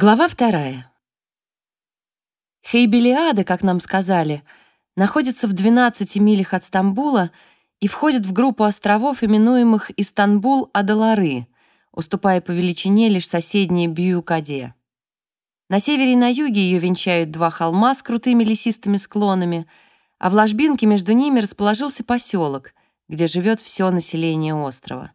Глава вторая. Хейбелиада, как нам сказали, находится в 12 милях от Стамбула и входит в группу островов, именуемых Истанбул-Адалары, уступая по величине лишь соседней Бьюкаде. На севере и на юге ее венчают два холма с крутыми лесистыми склонами, а в ложбинке между ними расположился поселок, где живет все население острова.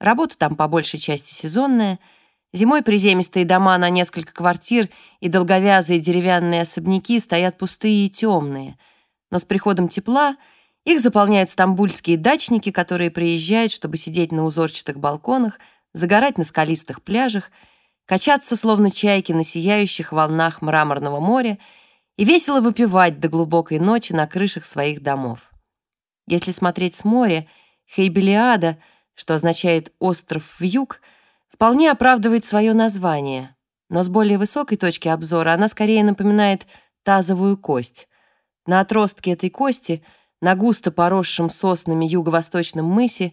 Работа там по большей части сезонная — Зимой приземистые дома на несколько квартир и долговязые деревянные особняки стоят пустые и темные. Но с приходом тепла их заполняют стамбульские дачники, которые приезжают, чтобы сидеть на узорчатых балконах, загорать на скалистых пляжах, качаться, словно чайки, на сияющих волнах мраморного моря и весело выпивать до глубокой ночи на крышах своих домов. Если смотреть с моря, Хейбелиада, что означает «остров в юг», вполне оправдывает свое название, но с более высокой точки обзора она скорее напоминает тазовую кость. На отростке этой кости, на густо поросшем соснами юго-восточном мысе,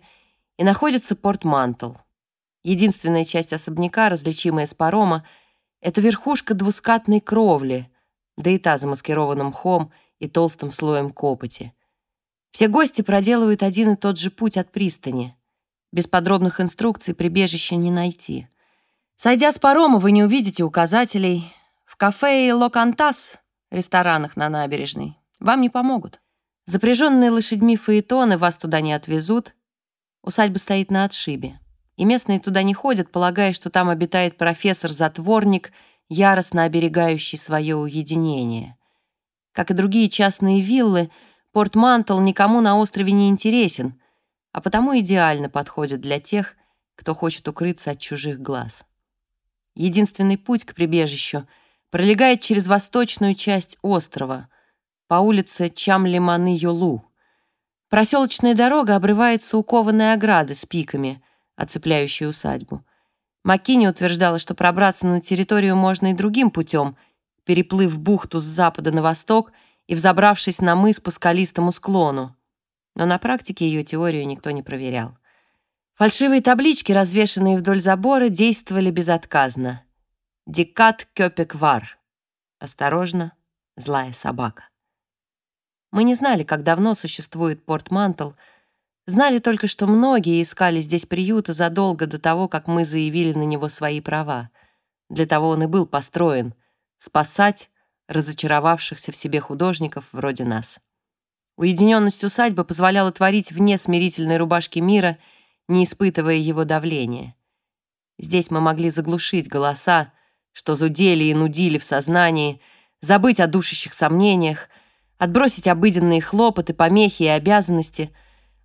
и находится порт-мантл. Единственная часть особняка, различимая с парома, это верхушка двускатной кровли, да и та замаскирована мхом и толстым слоем копоти. Все гости проделывают один и тот же путь от пристани — без подробных инструкций прибежище не найти. Сойдя с парома, вы не увидите указателей. В кафе и Локантас, ресторанах на набережной, вам не помогут. Запряженные лошадьми фаэтоны вас туда не отвезут. Усадьба стоит на отшибе. И местные туда не ходят, полагая, что там обитает профессор-затворник, яростно оберегающий свое уединение. Как и другие частные виллы, Порт-Мантл никому на острове не интересен — а потому идеально подходит для тех, кто хочет укрыться от чужих глаз. Единственный путь к прибежищу пролегает через восточную часть острова, по улице Чамлиманы-Йолу. Проселочная дорога обрывается у кованой ограды с пиками, оцепляющей усадьбу. Маккини утверждала, что пробраться на территорию можно и другим путем, переплыв бухту с запада на восток и взобравшись на мыс по скалистому склону но на практике ее теорию никто не проверял. Фальшивые таблички, развешанные вдоль забора, действовали безотказно. «Декат Кёпек Вар». Осторожно, злая собака. Мы не знали, как давно существует порт Мантл, знали только, что многие искали здесь приюта задолго до того, как мы заявили на него свои права. Для того он и был построен — спасать разочаровавшихся в себе художников вроде нас. Уединенность усадьбы позволяла творить вне смирительной рубашки мира, не испытывая его давления. Здесь мы могли заглушить голоса, что зудели и нудили в сознании, забыть о душащих сомнениях, отбросить обыденные хлопоты, помехи и обязанности,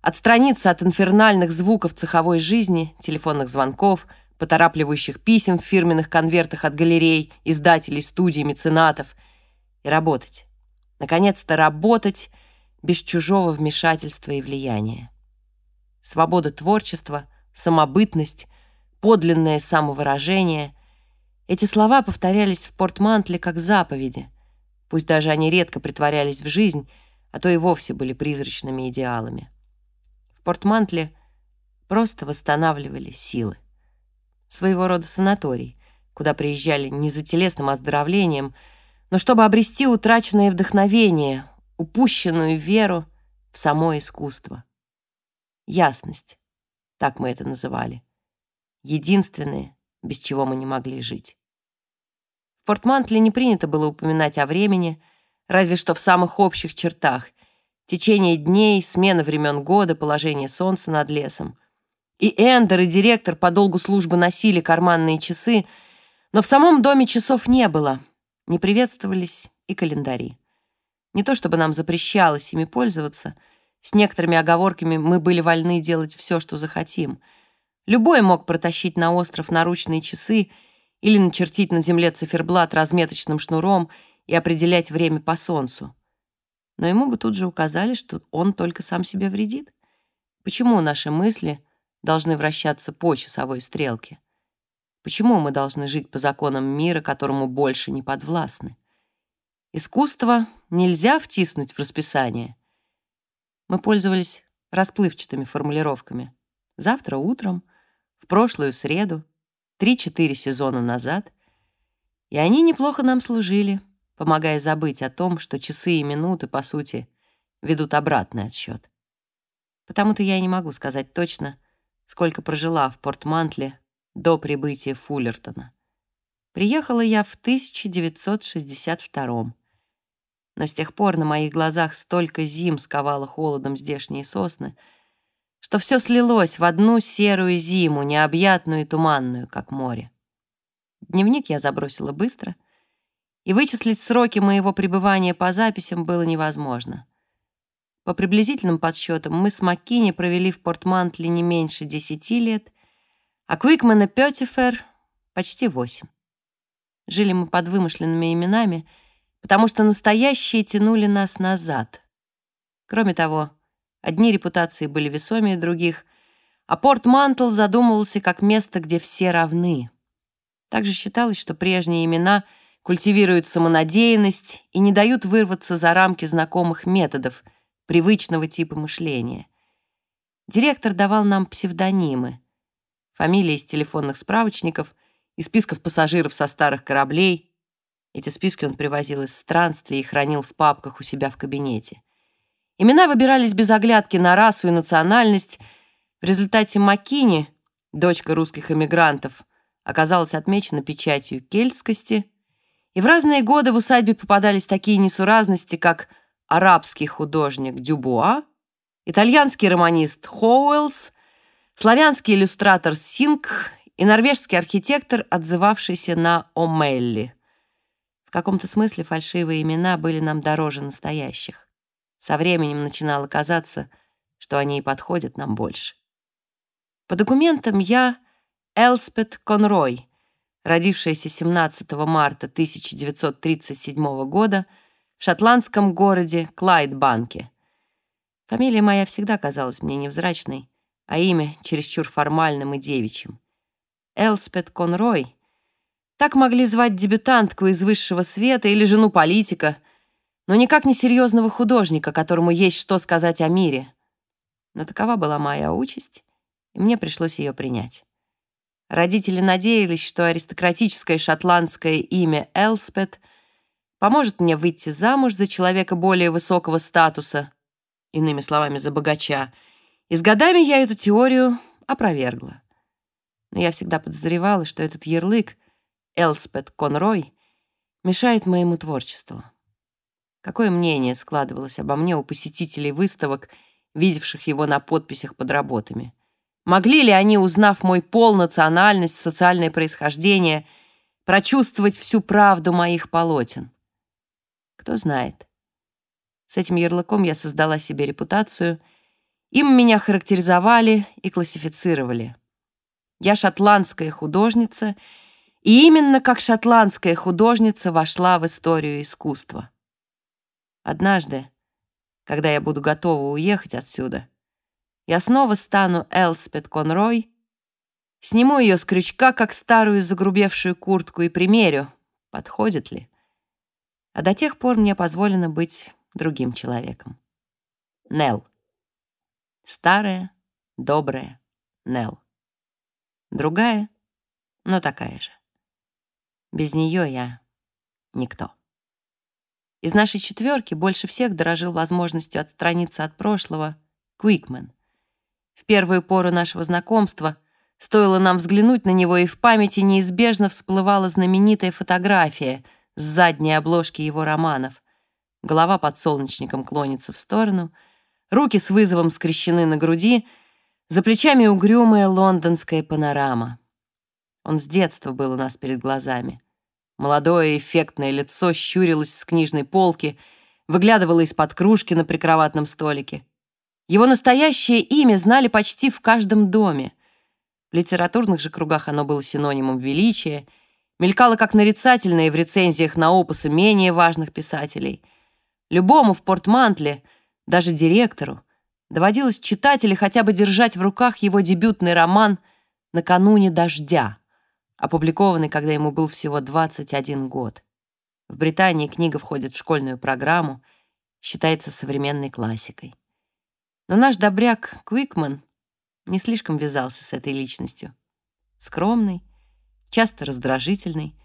отстраниться от инфернальных звуков цеховой жизни, телефонных звонков, поторапливающих писем в фирменных конвертах от галерей, издателей, студий, меценатов, и работать. Наконец-то работать без чужого вмешательства и влияния. Свобода творчества, самобытность, подлинное самовыражение — эти слова повторялись в портмантле как заповеди, пусть даже они редко притворялись в жизнь, а то и вовсе были призрачными идеалами. В портмантле просто восстанавливали силы. Своего рода санаторий, куда приезжали не за телесным оздоровлением, но чтобы обрести утраченное вдохновение, упущенную веру в само искусство. Ясность, так мы это называли. Единственное, без чего мы не могли жить. В Портмантле не принято было упоминать о времени, разве что в самых общих чертах. Течение дней, смена времен года, положение солнца над лесом. И Эндер, и директор по долгу службы носили карманные часы, но в самом доме часов не было. Не приветствовались и календари. Не то чтобы нам запрещалось ими пользоваться. С некоторыми оговорками мы были вольны делать все, что захотим. Любой мог протащить на остров наручные часы или начертить на земле циферблат разметочным шнуром и определять время по солнцу. Но ему бы тут же указали, что он только сам себе вредит. Почему наши мысли должны вращаться по часовой стрелке? Почему мы должны жить по законам мира, которому больше не подвластны? Искусство нельзя втиснуть в расписание. Мы пользовались расплывчатыми формулировками. Завтра утром, в прошлую среду, три-четыре сезона назад. И они неплохо нам служили, помогая забыть о том, что часы и минуты, по сути, ведут обратный отсчет. Потому-то я не могу сказать точно, сколько прожила в Портмантле до прибытия Фуллертона. Приехала я в 1962 но с тех пор на моих глазах столько зим сковало холодом здешние сосны, что все слилось в одну серую зиму, необъятную и туманную, как море. Дневник я забросила быстро, и вычислить сроки моего пребывания по записям было невозможно. По приблизительным подсчетам, мы с Маккини провели в Портмантле не меньше десяти лет, а Квикман и Пётифер — почти восемь. Жили мы под вымышленными именами — потому что настоящие тянули нас назад. Кроме того, одни репутации были весомее других, а Порт Мантл задумывался как место, где все равны. Также считалось, что прежние имена культивируют самонадеянность и не дают вырваться за рамки знакомых методов, привычного типа мышления. Директор давал нам псевдонимы, фамилии из телефонных справочников, из списков пассажиров со старых кораблей — эти списки он привозил из странствий и хранил в папках у себя в кабинете. Имена выбирались без оглядки на расу и национальность. В результате Маккини, дочка русских эмигрантов, оказалась отмечена печатью кельтскости, и в разные годы в усадьбе попадались такие несуразности, как арабский художник Дюбуа, итальянский романист Хоуэллс, славянский иллюстратор Синг и норвежский архитектор, отзывавшийся на О'Мелли. В каком-то смысле фальшивые имена были нам дороже настоящих. Со временем начинало казаться, что они и подходят нам больше. По документам я Элспет Конрой, родившаяся 17 марта 1937 года в шотландском городе Клайдбанке. Фамилия моя всегда казалась мне невзрачной, а имя чересчур формальным и девичьим. Элспет Конрой — так могли звать дебютантку из высшего света или жену политика, но никак не серьезного художника, которому есть что сказать о мире. Но такова была моя участь, и мне пришлось ее принять. Родители надеялись, что аристократическое шотландское имя Элспет поможет мне выйти замуж за человека более высокого статуса, иными словами, за богача, и с годами я эту теорию опровергла. Но я всегда подозревала, что этот ярлык Элспет Конрой мешает моему творчеству. Какое мнение складывалось обо мне у посетителей выставок, видевших его на подписях под работами? Могли ли они, узнав мой пол, национальность, социальное происхождение, прочувствовать всю правду моих полотен? Кто знает. С этим ярлыком я создала себе репутацию. Им меня характеризовали и классифицировали. Я шотландская художница — и именно как шотландская художница вошла в историю искусства. Однажды, когда я буду готова уехать отсюда, я снова стану Элспет Конрой, сниму ее с крючка, как старую загрубевшую куртку, и примерю, подходит ли. А до тех пор мне позволено быть другим человеком. Нел. Старая, добрая Нел. Другая, но такая же. Без нее я никто. Из нашей четверки больше всех дорожил возможностью отстраниться от прошлого Куикмен. В первую пору нашего знакомства стоило нам взглянуть на него, и в памяти неизбежно всплывала знаменитая фотография с задней обложки его романов. Голова под солнечником клонится в сторону, руки с вызовом скрещены на груди, за плечами угрюмая лондонская панорама. Он с детства был у нас перед глазами. Молодое эффектное лицо щурилось с книжной полки, выглядывало из-под кружки на прикроватном столике. Его настоящее имя знали почти в каждом доме. В литературных же кругах оно было синонимом величия, мелькало как нарицательное в рецензиях на опусы менее важных писателей. Любому в портмантле, даже директору, доводилось читать или хотя бы держать в руках его дебютный роман «Накануне дождя», опубликованный, когда ему был всего 21 год. В Британии книга входит в школьную программу, считается современной классикой. Но наш добряк Квикман не слишком вязался с этой личностью. Скромный, часто раздражительный,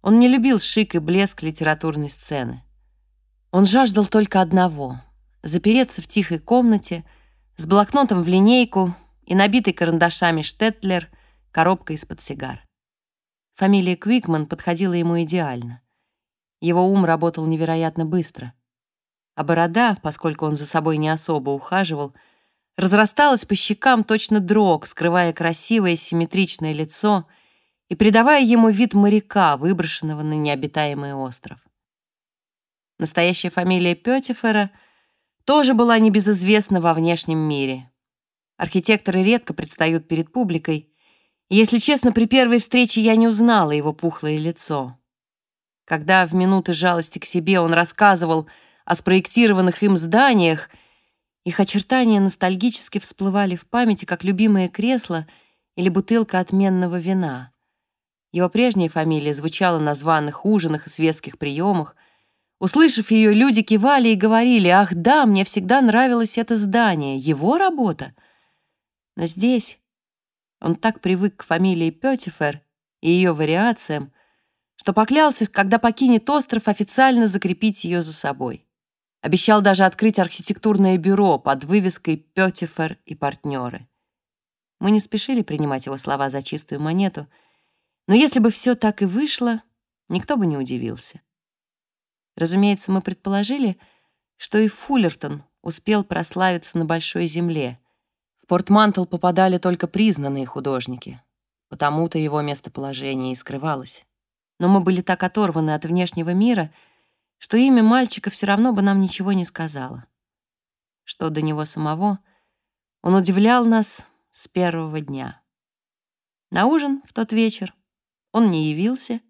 Он не любил шик и блеск литературной сцены. Он жаждал только одного — запереться в тихой комнате с блокнотом в линейку и набитой карандашами штетлер, коробкой из-под сигар. Фамилия Квикман подходила ему идеально. Его ум работал невероятно быстро. А борода, поскольку он за собой не особо ухаживал, разрасталась по щекам точно дрог, скрывая красивое симметричное лицо и придавая ему вид моряка, выброшенного на необитаемый остров. Настоящая фамилия Пётифера тоже была небезызвестна во внешнем мире. Архитекторы редко предстают перед публикой, если честно, при первой встрече я не узнала его пухлое лицо. Когда в минуты жалости к себе он рассказывал о спроектированных им зданиях, их очертания ностальгически всплывали в памяти, как любимое кресло или бутылка отменного вина. Его прежняя фамилия звучала на званых ужинах и светских приемах. Услышав ее, люди кивали и говорили, «Ах да, мне всегда нравилось это здание, его работа». Но здесь он так привык к фамилии Пётифер и ее вариациям, что поклялся, когда покинет остров, официально закрепить ее за собой. Обещал даже открыть архитектурное бюро под вывеской «Пётифер и партнеры». Мы не спешили принимать его слова за чистую монету, но если бы все так и вышло, никто бы не удивился. Разумеется, мы предположили, что и Фуллертон успел прославиться на Большой Земле. Портмантл попадали только признанные художники, потому-то его местоположение и скрывалось. Но мы были так оторваны от внешнего мира — что имя мальчика все равно бы нам ничего не сказала. Что до него самого, он удивлял нас с первого дня. На ужин в тот вечер он не явился,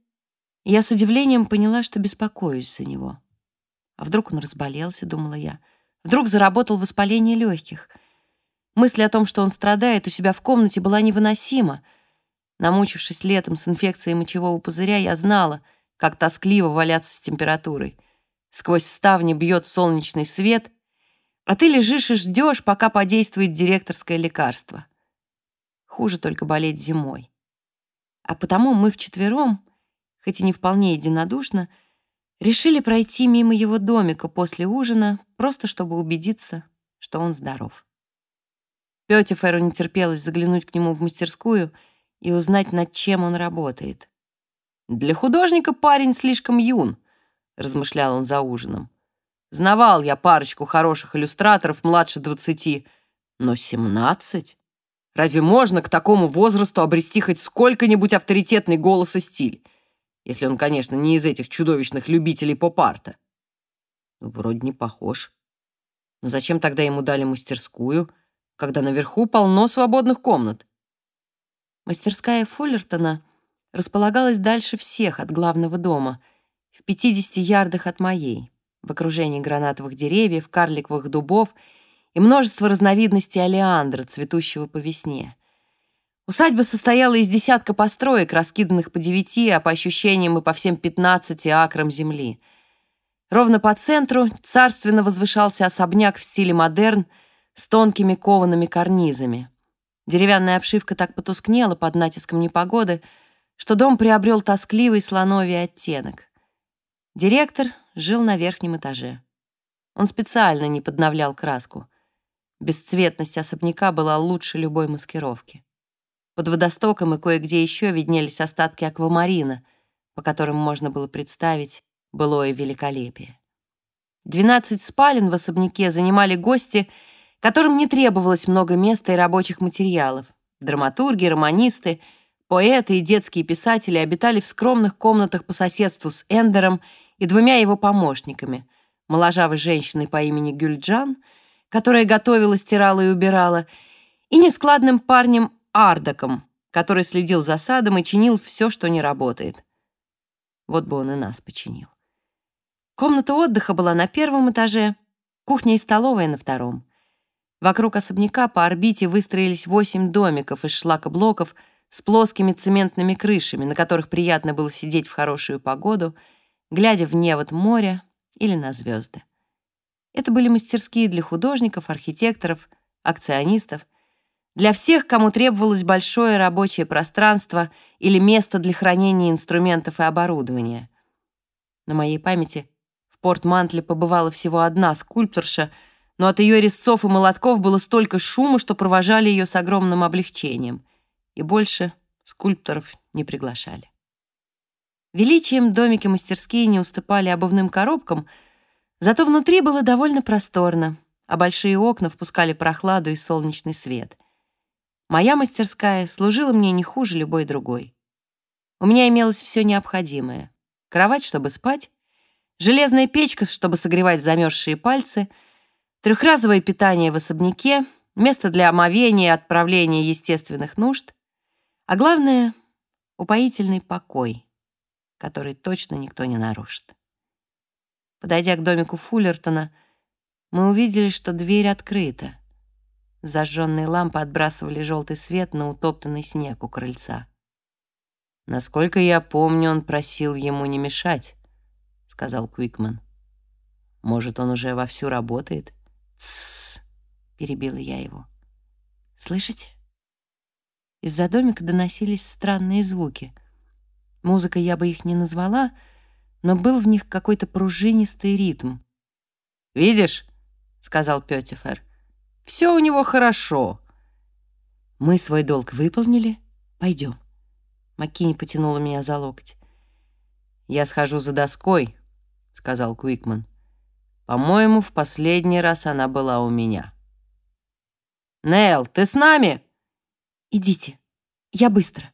и я с удивлением поняла, что беспокоюсь за него. А вдруг он разболелся, думала я. Вдруг заработал воспаление легких. Мысль о том, что он страдает у себя в комнате, была невыносима. Намучившись летом с инфекцией мочевого пузыря, я знала — как тоскливо валяться с температурой. Сквозь ставни бьет солнечный свет, а ты лежишь и ждешь, пока подействует директорское лекарство. Хуже только болеть зимой. А потому мы вчетвером, хоть и не вполне единодушно, решили пройти мимо его домика после ужина, просто чтобы убедиться, что он здоров. Пётиферу не терпелось заглянуть к нему в мастерскую и узнать, над чем он работает. «Для художника парень слишком юн», — размышлял он за ужином. «Знавал я парочку хороших иллюстраторов младше двадцати, но семнадцать? Разве можно к такому возрасту обрести хоть сколько-нибудь авторитетный голос и стиль? Если он, конечно, не из этих чудовищных любителей поп-арта». Вроде не похож. Но зачем тогда ему дали мастерскую, когда наверху полно свободных комнат? Мастерская Фуллертона располагалась дальше всех от главного дома, в 50 ярдах от моей, в окружении гранатовых деревьев, карликовых дубов и множества разновидностей олеандра, цветущего по весне. Усадьба состояла из десятка построек, раскиданных по девяти, а по ощущениям и по всем пятнадцати акрам земли. Ровно по центру царственно возвышался особняк в стиле модерн с тонкими коваными карнизами. Деревянная обшивка так потускнела под натиском непогоды, что дом приобрел тоскливый слоновий оттенок. Директор жил на верхнем этаже. Он специально не подновлял краску. Бесцветность особняка была лучше любой маскировки. Под водостоком и кое-где еще виднелись остатки аквамарина, по которым можно было представить былое великолепие. Двенадцать спален в особняке занимали гости, которым не требовалось много места и рабочих материалов. Драматурги, романисты — Поэты и детские писатели обитали в скромных комнатах по соседству с Эндером и двумя его помощниками, моложавой женщиной по имени Гюльджан, которая готовила, стирала и убирала, и нескладным парнем Ардаком, который следил за садом и чинил все, что не работает. Вот бы он и нас починил. Комната отдыха была на первом этаже, кухня и столовая на втором. Вокруг особняка по орбите выстроились восемь домиков из шлакоблоков — с плоскими цементными крышами, на которых приятно было сидеть в хорошую погоду, глядя в невод моря или на звезды. Это были мастерские для художников, архитекторов, акционистов, для всех, кому требовалось большое рабочее пространство или место для хранения инструментов и оборудования. На моей памяти в Порт-Мантле побывала всего одна скульпторша, но от ее резцов и молотков было столько шума, что провожали ее с огромным облегчением. И больше скульпторов не приглашали. Величием домики-мастерские не уступали обувным коробкам, зато внутри было довольно просторно, а большие окна впускали прохладу и солнечный свет. Моя мастерская служила мне не хуже любой другой. У меня имелось все необходимое. Кровать, чтобы спать, железная печка, чтобы согревать замерзшие пальцы, трехразовое питание в особняке, место для омовения и отправления естественных нужд, а главное — упоительный покой, который точно никто не нарушит. Подойдя к домику Фуллертона, мы увидели, что дверь открыта. Зажженные лампы отбрасывали желтый свет на утоптанный снег у крыльца. «Насколько я помню, он просил ему не мешать», — сказал Квикман. «Может, он уже вовсю работает?» «Тссс», — перебила я его. «Слышите?» Из-за домика доносились странные звуки. Музыкой я бы их не назвала, но был в них какой-то пружинистый ритм. «Видишь?» — сказал Пётифер. Все у него хорошо. Мы свой долг выполнили. Пойдем. Маккини потянула меня за локоть. Я схожу за доской, сказал Куикман. По-моему, в последний раз она была у меня. Нел, ты с нами? Идите. Я быстро.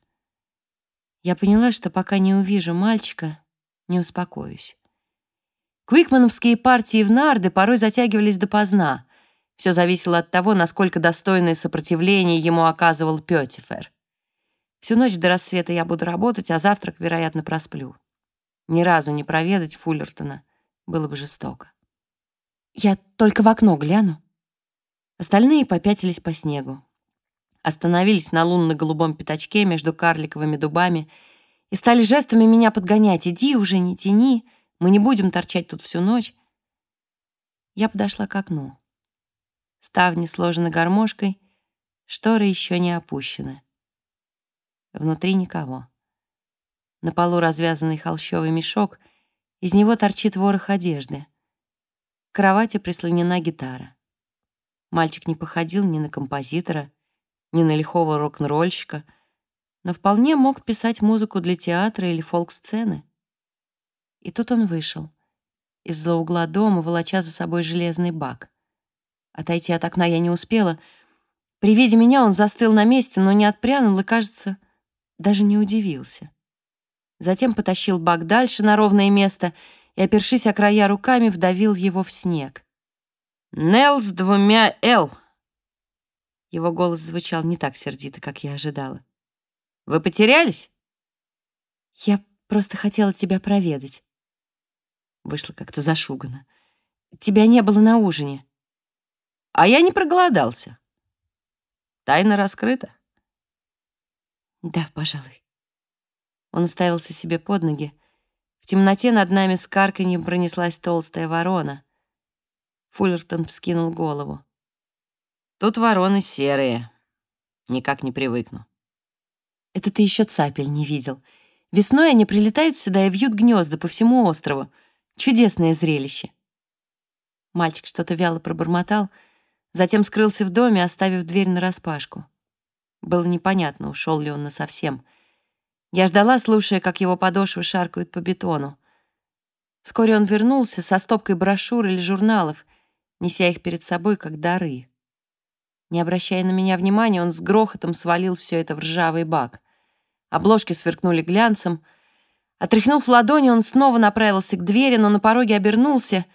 Я поняла, что пока не увижу мальчика, не успокоюсь. Квикмановские партии в нарды порой затягивались допоздна. Все зависело от того, насколько достойное сопротивление ему оказывал Пётифер. Всю ночь до рассвета я буду работать, а завтрак, вероятно, просплю. Ни разу не проведать Фуллертона было бы жестоко. Я только в окно гляну. Остальные попятились по снегу. Остановились на лунно-голубом пятачке между карликовыми дубами и стали жестами меня подгонять. «Иди уже, не тяни, мы не будем торчать тут всю ночь». Я подошла к окну. Ставни сложены гармошкой, шторы еще не опущены. Внутри никого. На полу развязанный холщовый мешок, из него торчит ворох одежды. К кровати прислонена гитара. Мальчик не походил ни на композитора, ни на лихого рок-н-ролльщика, но вполне мог писать музыку для театра или фолк-сцены. И тут он вышел из-за угла дома, волоча за собой железный бак. Отойти от окна я не успела. При виде меня он застыл на месте, но не отпрянул и, кажется, даже не удивился. Затем потащил бак дальше на ровное место и, опершись о края руками, вдавил его в снег. «Нелл с двумя «Л». Его голос звучал не так сердито, как я ожидала. «Вы потерялись?» «Я просто хотела тебя проведать». Вышло как-то зашуганно. «Тебя не было на ужине». А я не проголодался. Тайна раскрыта. Да, пожалуй. Он уставился себе под ноги. В темноте над нами с карканьем пронеслась толстая ворона. Фуллертон вскинул голову. Тут вороны серые. Никак не привыкну. Это ты еще цапель не видел. Весной они прилетают сюда и вьют гнезда по всему острову. Чудесное зрелище. Мальчик что-то вяло пробормотал — Затем скрылся в доме, оставив дверь нараспашку. Было непонятно, ушел ли он насовсем. Я ждала, слушая, как его подошвы шаркают по бетону. Вскоре он вернулся со стопкой брошюр или журналов, неся их перед собой как дары. Не обращая на меня внимания, он с грохотом свалил все это в ржавый бак. Обложки сверкнули глянцем. Отряхнув ладони, он снова направился к двери, но на пороге обернулся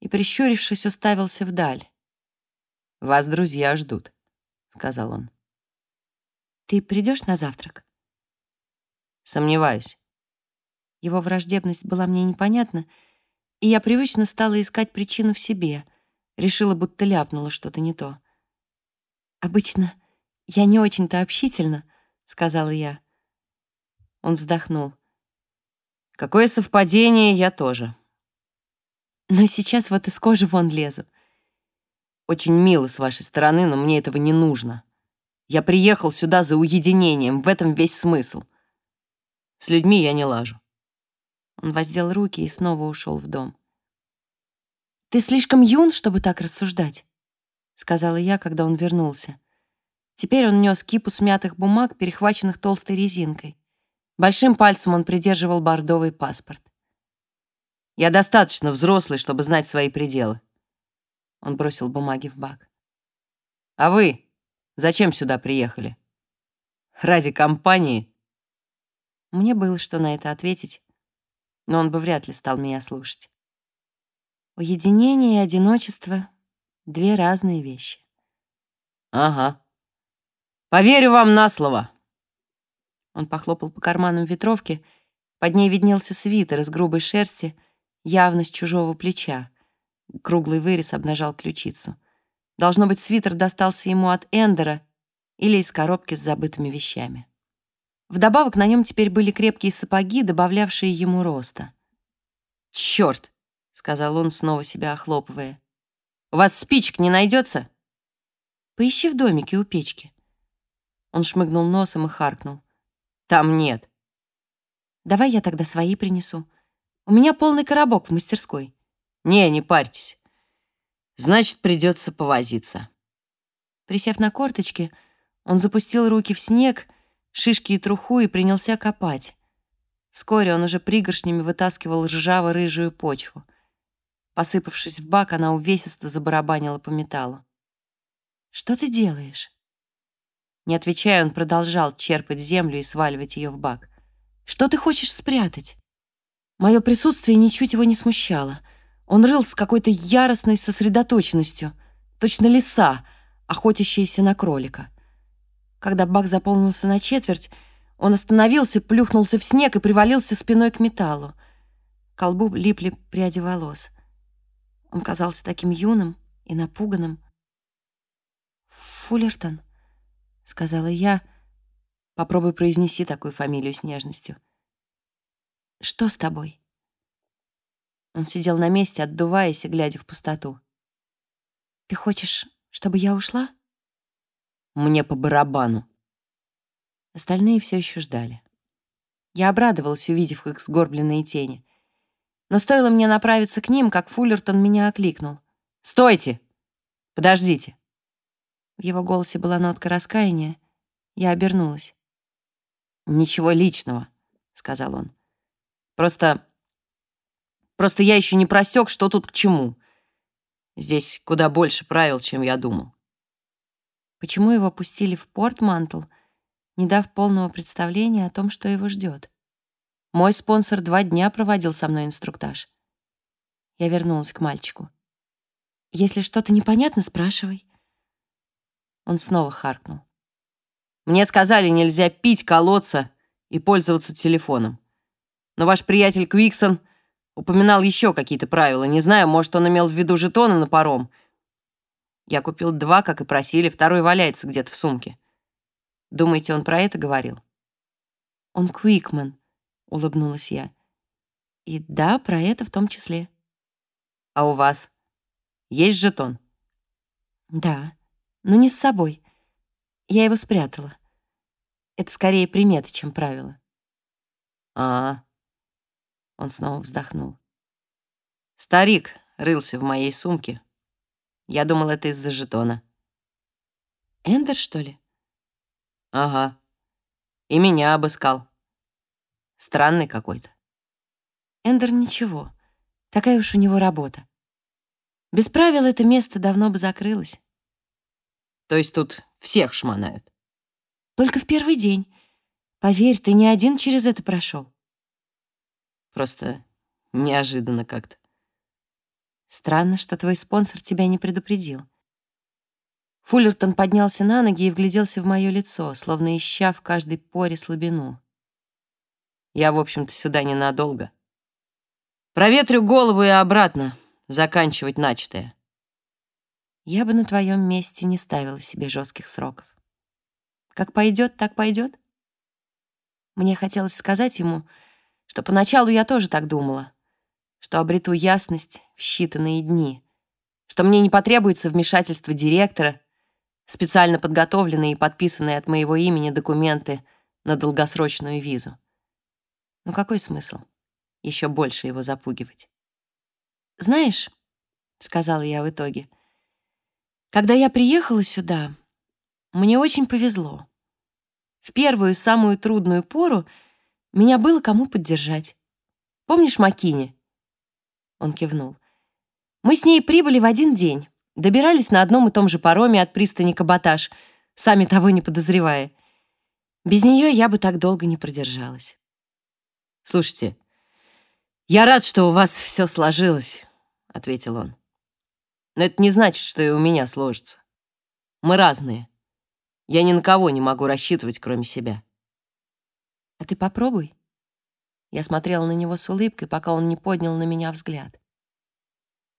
и, прищурившись, уставился вдаль. Вас друзья ждут», — сказал он. «Ты придешь на завтрак?» «Сомневаюсь». Его враждебность была мне непонятна, и я привычно стала искать причину в себе. Решила, будто ляпнула что-то не то. «Обычно я не очень-то общительна», — сказала я. Он вздохнул. «Какое совпадение, я тоже». «Но сейчас вот из кожи вон лезу. Очень мило с вашей стороны, но мне этого не нужно. Я приехал сюда за уединением, в этом весь смысл. С людьми я не лажу. Он воздел руки и снова ушел в дом. «Ты слишком юн, чтобы так рассуждать», — сказала я, когда он вернулся. Теперь он нес кипу смятых бумаг, перехваченных толстой резинкой. Большим пальцем он придерживал бордовый паспорт. «Я достаточно взрослый, чтобы знать свои пределы». Он бросил бумаги в бак. «А вы зачем сюда приехали? Ради компании?» Мне было что на это ответить, но он бы вряд ли стал меня слушать. Уединение и одиночество — две разные вещи. «Ага. Поверю вам на слово». Он похлопал по карманам ветровки. Под ней виднелся свитер из грубой шерсти, явность чужого плеча. Круглый вырез обнажал ключицу. Должно быть, свитер достался ему от Эндера или из коробки с забытыми вещами. Вдобавок на нем теперь были крепкие сапоги, добавлявшие ему роста. «Черт!» — сказал он, снова себя охлопывая. «У вас спичек не найдется?» «Поищи в домике у печки». Он шмыгнул носом и харкнул. «Там нет». «Давай я тогда свои принесу. У меня полный коробок в мастерской». «Не, не парьтесь. Значит, придется повозиться». Присев на корточки, он запустил руки в снег — шишки и труху и принялся копать. Вскоре он уже пригоршнями вытаскивал ржаво-рыжую почву. Посыпавшись в бак, она увесисто забарабанила по металлу. «Что ты делаешь?» Не отвечая, он продолжал черпать землю и сваливать ее в бак. «Что ты хочешь спрятать?» Мое присутствие ничуть его не смущало. Он рыл с какой-то яростной сосредоточенностью, точно лиса, охотящаяся на кролика. Когда бак заполнился на четверть, он остановился, плюхнулся в снег и привалился спиной к металлу. Колбу липли пряди волос. Он казался таким юным и напуганным. «Фуллертон», — сказала я, — попробуй произнеси такую фамилию с нежностью. «Что с тобой?» Он сидел на месте, отдуваясь и глядя в пустоту. «Ты хочешь, чтобы я ушла?» Мне по барабану. Остальные все еще ждали. Я обрадовалась, увидев их сгорбленные тени. Но стоило мне направиться к ним, как Фуллертон меня окликнул. «Стойте! Подождите!» В его голосе была нотка раскаяния. Я обернулась. «Ничего личного», — сказал он. «Просто... просто я еще не просек, что тут к чему. Здесь куда больше правил, чем я думал. Почему его пустили в порт Мантл, не дав полного представления о том, что его ждет? Мой спонсор два дня проводил со мной инструктаж. Я вернулась к мальчику. «Если что-то непонятно, спрашивай». Он снова харкнул. «Мне сказали, нельзя пить, колоться и пользоваться телефоном. Но ваш приятель Квиксон упоминал еще какие-то правила. Не знаю, может, он имел в виду жетоны на паром — я купил два, как и просили, второй валяется где-то в сумке. Думаете, он про это говорил? Он Квикман, улыбнулась я. И да, про это в том числе. А у вас есть жетон? Да, но не с собой. Я его спрятала. Это скорее примета, чем правило. А. Он снова вздохнул. Старик рылся в моей сумке, я думал, это из-за жетона. Эндер, что ли? Ага. И меня обыскал. Странный какой-то. Эндер ничего. Такая уж у него работа. Без правил это место давно бы закрылось. То есть тут всех шмонают? Только в первый день. Поверь, ты не один через это прошел. Просто неожиданно как-то. Странно, что твой спонсор тебя не предупредил. Фуллертон поднялся на ноги и вгляделся в мое лицо, словно ища в каждой поре слабину. Я, в общем-то, сюда ненадолго. Проветрю голову и обратно, заканчивать начатое. Я бы на твоем месте не ставила себе жестких сроков. Как пойдет, так пойдет. Мне хотелось сказать ему, что поначалу я тоже так думала — что обрету ясность в считанные дни, что мне не потребуется вмешательство директора, специально подготовленные и подписанные от моего имени документы на долгосрочную визу. Ну какой смысл еще больше его запугивать? «Знаешь», — сказала я в итоге, «когда я приехала сюда, мне очень повезло. В первую самую трудную пору меня было кому поддержать. Помнишь Макини?» Он кивнул. «Мы с ней прибыли в один день, добирались на одном и том же пароме от пристани Каботаж, сами того не подозревая. Без нее я бы так долго не продержалась». «Слушайте, я рад, что у вас все сложилось», — ответил он. «Но это не значит, что и у меня сложится. Мы разные. Я ни на кого не могу рассчитывать, кроме себя». «А ты попробуй». Я смотрела на него с улыбкой, пока он не поднял на меня взгляд.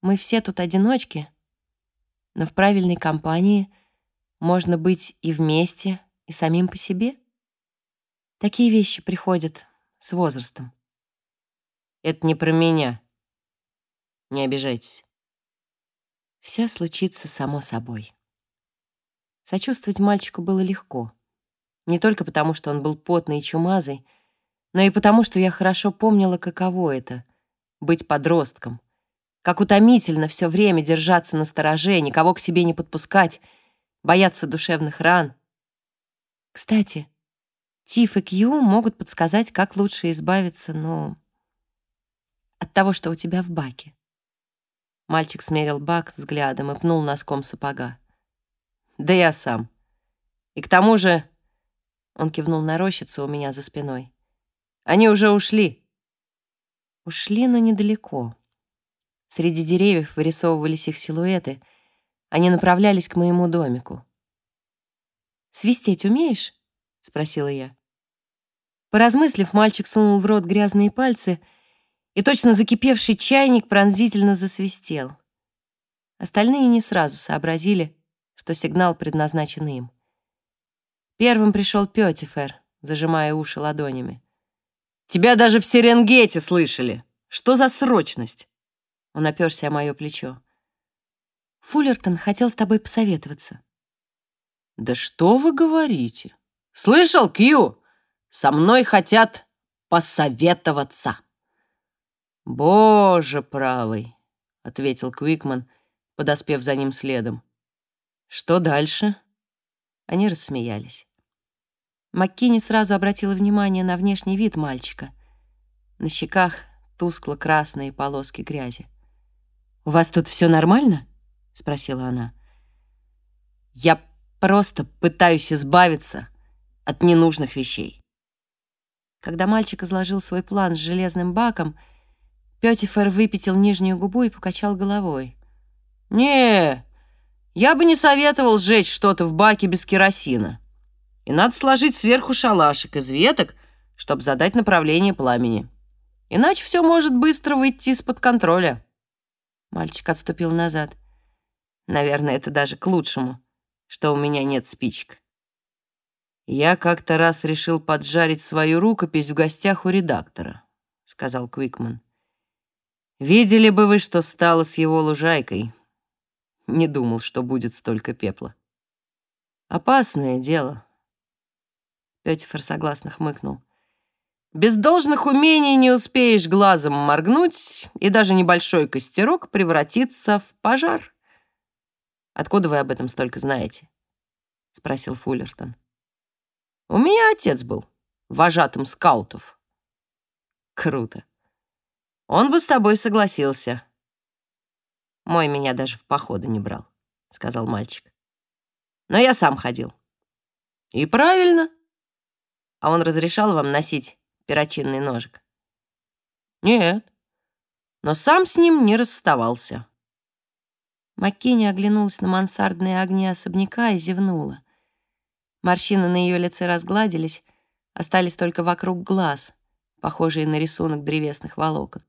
«Мы все тут одиночки, но в правильной компании можно быть и вместе, и самим по себе. Такие вещи приходят с возрастом. Это не про меня. Не обижайтесь. Все случится само собой. Сочувствовать мальчику было легко. Не только потому, что он был потный и чумазый, но и потому, что я хорошо помнила, каково это — быть подростком. Как утомительно все время держаться на стороже, никого к себе не подпускать, бояться душевных ран. Кстати, Тиф и Кью могут подсказать, как лучше избавиться, ну, от того, что у тебя в баке. Мальчик смерил бак взглядом и пнул носком сапога. «Да я сам. И к тому же...» Он кивнул на рощицу у меня за спиной. Они уже ушли. Ушли, но недалеко. Среди деревьев вырисовывались их силуэты. Они направлялись к моему домику. «Свистеть умеешь?» — спросила я. Поразмыслив, мальчик сунул в рот грязные пальцы, и точно закипевший чайник пронзительно засвистел. Остальные не сразу сообразили, что сигнал предназначен им. Первым пришел Пётифер, зажимая уши ладонями. Тебя даже в Серенгете слышали. Что за срочность?» Он оперся о мое плечо. «Фуллертон хотел с тобой посоветоваться». «Да что вы говорите? Слышал, Кью? Со мной хотят посоветоваться». «Боже правый», — ответил Квикман, подоспев за ним следом. «Что дальше?» Они рассмеялись. Маккини сразу обратила внимание на внешний вид мальчика. На щеках тускло-красные полоски грязи. «У вас тут все нормально?» — спросила она. «Я просто пытаюсь избавиться от ненужных вещей». Когда мальчик изложил свой план с железным баком, Пётифер выпятил нижнюю губу и покачал головой. «Не, я бы не советовал сжечь что-то в баке без керосина и надо сложить сверху шалашик из веток, чтобы задать направление пламени. Иначе все может быстро выйти из-под контроля. Мальчик отступил назад. Наверное, это даже к лучшему, что у меня нет спичек. «Я как-то раз решил поджарить свою рукопись в гостях у редактора», — сказал Квикман. «Видели бы вы, что стало с его лужайкой. Не думал, что будет столько пепла. Опасное дело». Пётифер согласно хмыкнул. Без должных умений не успеешь глазом моргнуть, и даже небольшой костерок превратится в пожар. «Откуда вы об этом столько знаете?» — спросил Фуллертон. «У меня отец был вожатым скаутов». «Круто. Он бы с тобой согласился». «Мой меня даже в походы не брал», — сказал мальчик. «Но я сам ходил». «И правильно», а он разрешал вам носить перочинный ножик? Нет, но сам с ним не расставался. Маккини оглянулась на мансардные огни особняка и зевнула. Морщины на ее лице разгладились, остались только вокруг глаз, похожие на рисунок древесных волокон.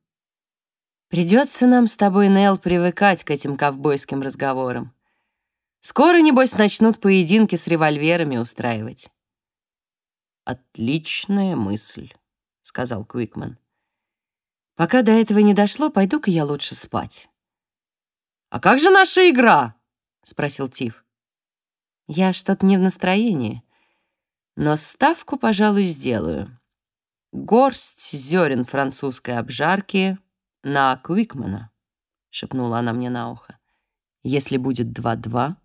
«Придется нам с тобой, Нел, привыкать к этим ковбойским разговорам. Скоро, небось, начнут поединки с револьверами устраивать». «Отличная мысль», — сказал Квикман. «Пока до этого не дошло, пойду-ка я лучше спать». «А как же наша игра?» — спросил Тиф. Я что-то не в настроении, но ставку, пожалуй, сделаю. Горсть зерен французской обжарки на Квикмана, шепнула она мне на ухо. Если будет два-два,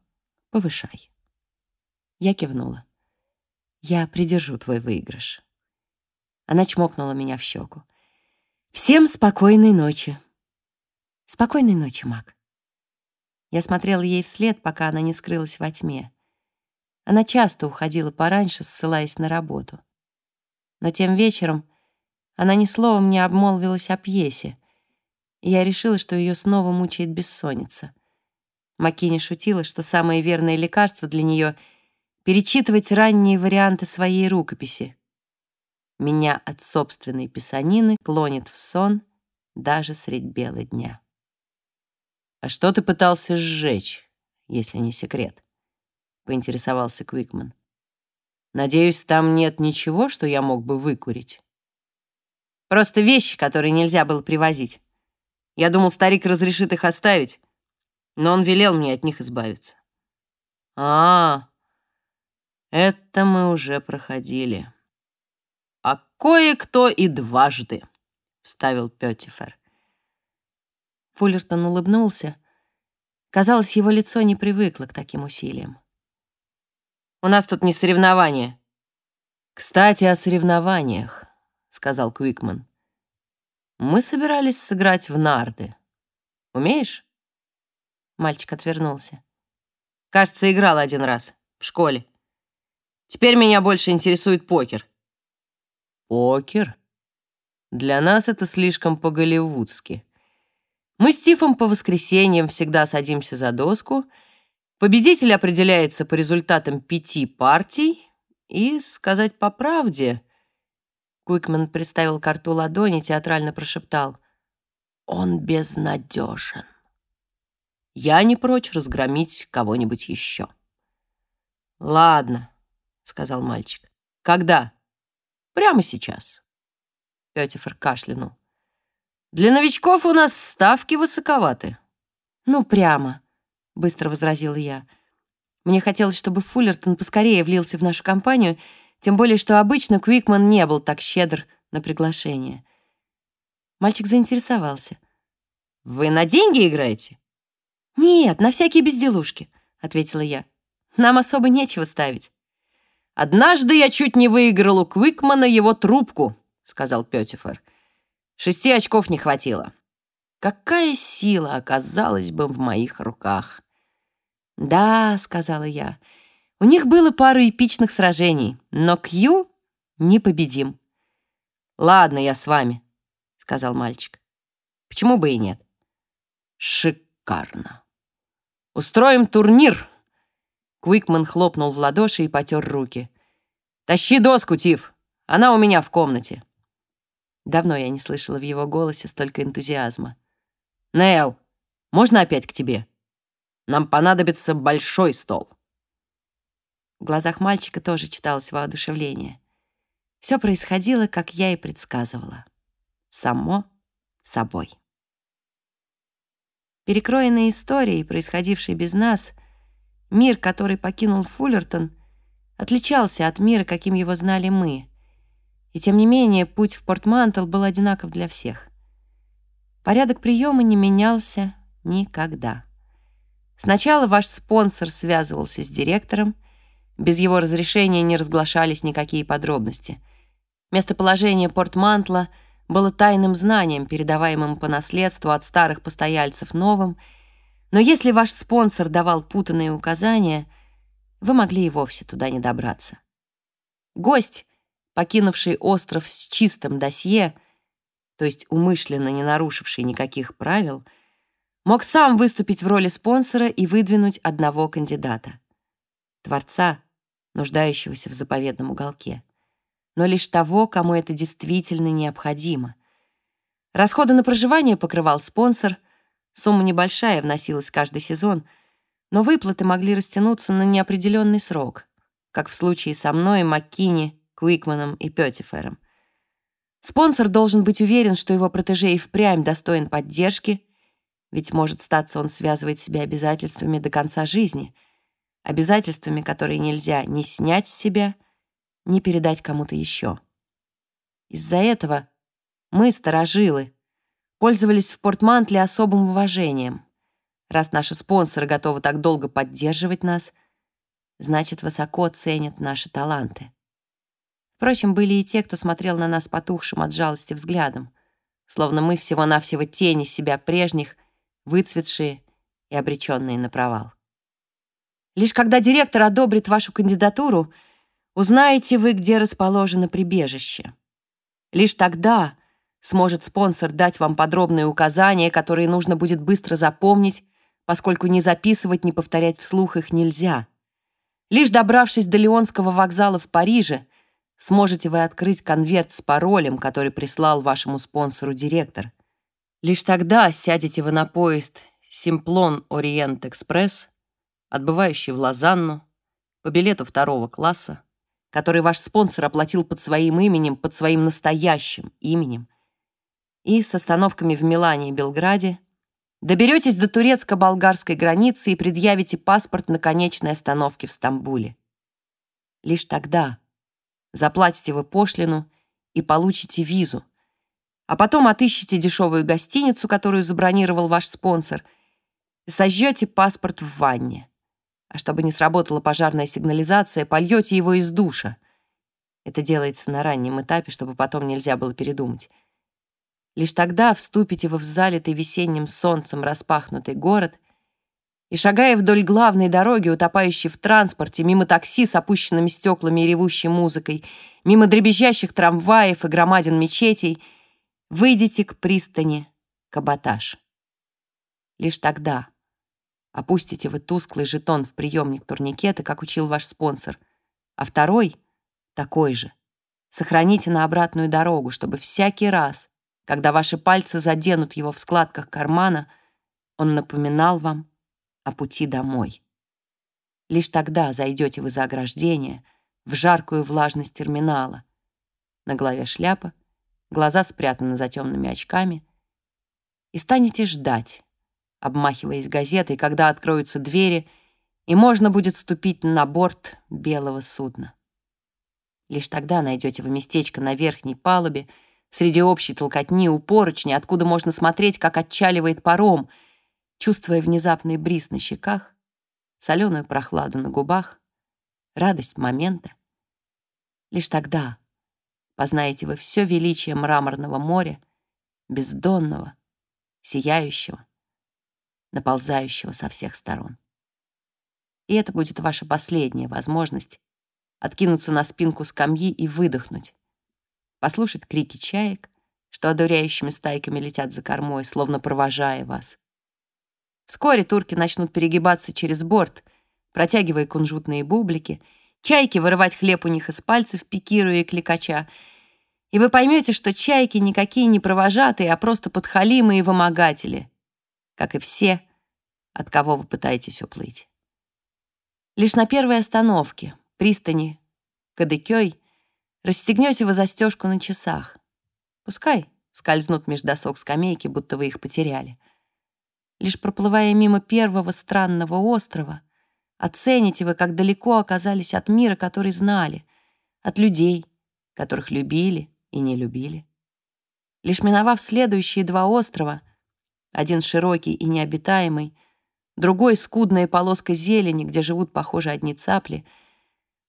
повышай. Я кивнула. Я придержу твой выигрыш. Она чмокнула меня в щеку. Всем спокойной ночи. Спокойной ночи, Мак. Я смотрела ей вслед, пока она не скрылась во тьме. Она часто уходила пораньше, ссылаясь на работу. Но тем вечером она ни словом не обмолвилась о пьесе, я решила, что ее снова мучает бессонница. Маккини шутила, что самое верное лекарство для нее — перечитывать ранние варианты своей рукописи. Меня от собственной писанины клонит в сон даже средь бела дня. «А что ты пытался сжечь, если не секрет?» — поинтересовался Квикман. «Надеюсь, там нет ничего, что я мог бы выкурить?» «Просто вещи, которые нельзя было привозить. Я думал, старик разрешит их оставить, но он велел мне от них избавиться». «А, это мы уже проходили». «А кое-кто и дважды», — вставил Петтифер. Фуллертон улыбнулся. Казалось, его лицо не привыкло к таким усилиям. «У нас тут не соревнования». «Кстати, о соревнованиях», — сказал Куикман. «Мы собирались сыграть в нарды. Умеешь?» Мальчик отвернулся. «Кажется, играл один раз в школе. Теперь меня больше интересует покер». Покер? Для нас это слишком по-голливудски. Мы с Тифом по воскресеньям всегда садимся за доску. Победитель определяется по результатам пяти партий. И, сказать по правде, Куикман приставил карту ладони, театрально прошептал. «Он безнадежен. Я не прочь разгромить кого-нибудь еще». «Ладно», — сказал мальчик. «Когда?» Прямо сейчас. Пётифер кашлянул. Для новичков у нас ставки высоковаты. Ну, прямо, быстро возразила я. Мне хотелось, чтобы Фуллертон поскорее влился в нашу компанию, тем более, что обычно Квикман не был так щедр на приглашение. Мальчик заинтересовался. «Вы на деньги играете?» «Нет, на всякие безделушки», — ответила я. «Нам особо нечего ставить». «Однажды я чуть не выиграл у Квикмана его трубку», — сказал Пётифер. «Шести очков не хватило. Какая сила оказалась бы в моих руках?» «Да», — сказала я, — «у них было пару эпичных сражений, но Кью непобедим». «Ладно, я с вами», — сказал мальчик. «Почему бы и нет?» «Шикарно. Устроим турнир», Куикман хлопнул в ладоши и потер руки. «Тащи доску, Тиф! Она у меня в комнате!» Давно я не слышала в его голосе столько энтузиазма. «Нейл, можно опять к тебе? Нам понадобится большой стол». В глазах мальчика тоже читалось воодушевление. Все происходило, как я и предсказывала. Само собой. Перекроенные истории, происходившие без нас — Мир, который покинул Фуллертон, отличался от мира, каким его знали мы. И тем не менее, путь в Портмантл был одинаков для всех. Порядок приема не менялся никогда. Сначала ваш спонсор связывался с директором, без его разрешения не разглашались никакие подробности. Местоположение Портмантла было тайным знанием, передаваемым по наследству от старых постояльцев новым — но если ваш спонсор давал путанные указания, вы могли и вовсе туда не добраться. Гость, покинувший остров с чистым досье, то есть умышленно не нарушивший никаких правил, мог сам выступить в роли спонсора и выдвинуть одного кандидата — творца, нуждающегося в заповедном уголке, но лишь того, кому это действительно необходимо. Расходы на проживание покрывал спонсор — Сумма небольшая вносилась каждый сезон, но выплаты могли растянуться на неопределенный срок, как в случае со мной, Маккини, Куикманом и Пётифером. Спонсор должен быть уверен, что его протеже и впрямь достоин поддержки, ведь, может статься, он связывает себя обязательствами до конца жизни, обязательствами, которые нельзя ни снять с себя, ни передать кому-то еще. Из-за этого мы, старожилы, пользовались в Портмантле особым уважением. Раз наши спонсоры готовы так долго поддерживать нас, значит, высоко ценят наши таланты. Впрочем, были и те, кто смотрел на нас потухшим от жалости взглядом, словно мы всего-навсего тени себя прежних, выцветшие и обреченные на провал. Лишь когда директор одобрит вашу кандидатуру, узнаете вы, где расположено прибежище. Лишь тогда сможет спонсор дать вам подробные указания, которые нужно будет быстро запомнить, поскольку ни записывать, ни повторять вслух их нельзя. Лишь добравшись до Леонского вокзала в Париже, сможете вы открыть конверт с паролем, который прислал вашему спонсору директор. Лишь тогда сядете вы на поезд Симплон Ориент Экспресс, отбывающий в Лозанну, по билету второго класса, который ваш спонсор оплатил под своим именем, под своим настоящим именем, и с остановками в Милане и Белграде доберетесь до турецко-болгарской границы и предъявите паспорт на конечной остановке в Стамбуле. Лишь тогда заплатите вы пошлину и получите визу, а потом отыщите дешевую гостиницу, которую забронировал ваш спонсор, и сожжете паспорт в ванне. А чтобы не сработала пожарная сигнализация, польете его из душа. Это делается на раннем этапе, чтобы потом нельзя было передумать. Лишь тогда вступите вы в залитый весенним солнцем распахнутый город и, шагая вдоль главной дороги, утопающей в транспорте, мимо такси с опущенными стеклами и ревущей музыкой, мимо дребезжащих трамваев и громадин мечетей, выйдете к пристани Каботаж. Лишь тогда опустите вы тусклый жетон в приемник турникета, как учил ваш спонсор, а второй, такой же, сохраните на обратную дорогу, чтобы всякий раз, когда ваши пальцы заденут его в складках кармана, он напоминал вам о пути домой. Лишь тогда зайдете вы за ограждение, в жаркую влажность терминала. На голове шляпа, глаза спрятаны за темными очками, и станете ждать, обмахиваясь газетой, когда откроются двери, и можно будет ступить на борт белого судна. Лишь тогда найдете вы местечко на верхней палубе, среди общей толкотни у поручни, откуда можно смотреть, как отчаливает паром, чувствуя внезапный бриз на щеках, соленую прохладу на губах, радость момента. Лишь тогда познаете вы все величие мраморного моря, бездонного, сияющего, наползающего со всех сторон. И это будет ваша последняя возможность откинуться на спинку скамьи и выдохнуть, послушать крики чаек, что одуряющими стайками летят за кормой, словно провожая вас. Вскоре турки начнут перегибаться через борт, протягивая кунжутные бублики, чайки вырывать хлеб у них из пальцев, пикируя и кликача, и вы поймете, что чайки никакие не провожатые, а просто подхалимы и вымогатели — как и все, от кого вы пытаетесь уплыть. Лишь на первой остановке, пристани Кадыкёй, расстегнете вы застежку на часах. Пускай скользнут меж досок скамейки, будто вы их потеряли. Лишь проплывая мимо первого странного острова, оцените вы, как далеко оказались от мира, который знали, от людей, которых любили и не любили. Лишь миновав следующие два острова — один широкий и необитаемый, другой — скудная полоска зелени, где живут, похоже, одни цапли.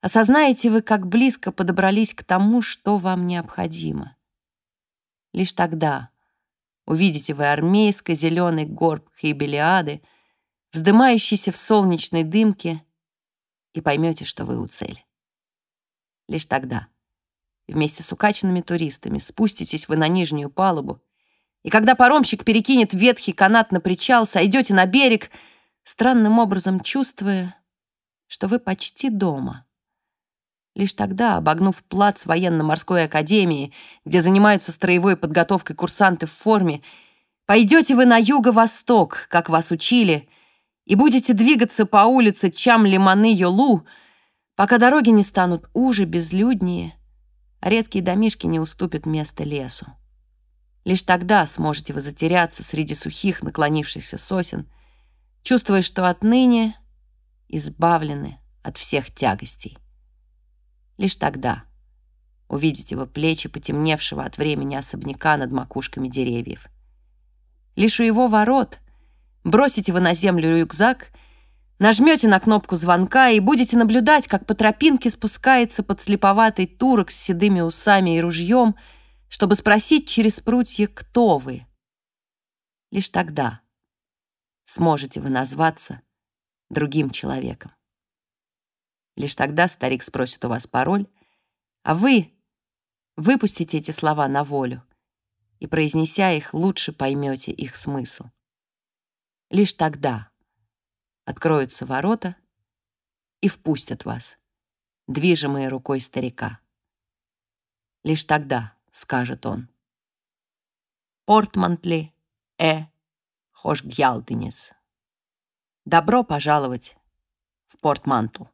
Осознаете вы, как близко подобрались к тому, что вам необходимо. Лишь тогда увидите вы армейско-зеленый горб Хейбелиады, вздымающийся в солнечной дымке, и поймете, что вы у цели. Лишь тогда вместе с укачанными туристами спуститесь вы на нижнюю палубу и когда паромщик перекинет ветхий канат на причал, сойдете на берег, странным образом чувствуя, что вы почти дома. Лишь тогда, обогнув плац военно-морской академии, где занимаются строевой подготовкой курсанты в форме, пойдете вы на юго-восток, как вас учили, и будете двигаться по улице Чам-Лиманы-Йолу, пока дороги не станут уже, безлюднее, а редкие домишки не уступят место лесу. Лишь тогда сможете вы затеряться среди сухих наклонившихся сосен, чувствуя, что отныне избавлены от всех тягостей. Лишь тогда увидите вы плечи потемневшего от времени особняка над макушками деревьев. Лишь у его ворот бросите вы на землю рюкзак, нажмете на кнопку звонка и будете наблюдать, как по тропинке спускается подслеповатый турок с седыми усами и ружьем, чтобы спросить через прутья, кто вы. Лишь тогда сможете вы назваться другим человеком. Лишь тогда старик спросит у вас пароль, а вы выпустите эти слова на волю и, произнеся их, лучше поймете их смысл. Лишь тогда откроются ворота и впустят вас, движимые рукой старика. Лишь тогда скажет он. Портмантли э хошгьялденис. Добро пожаловать в Портмантл.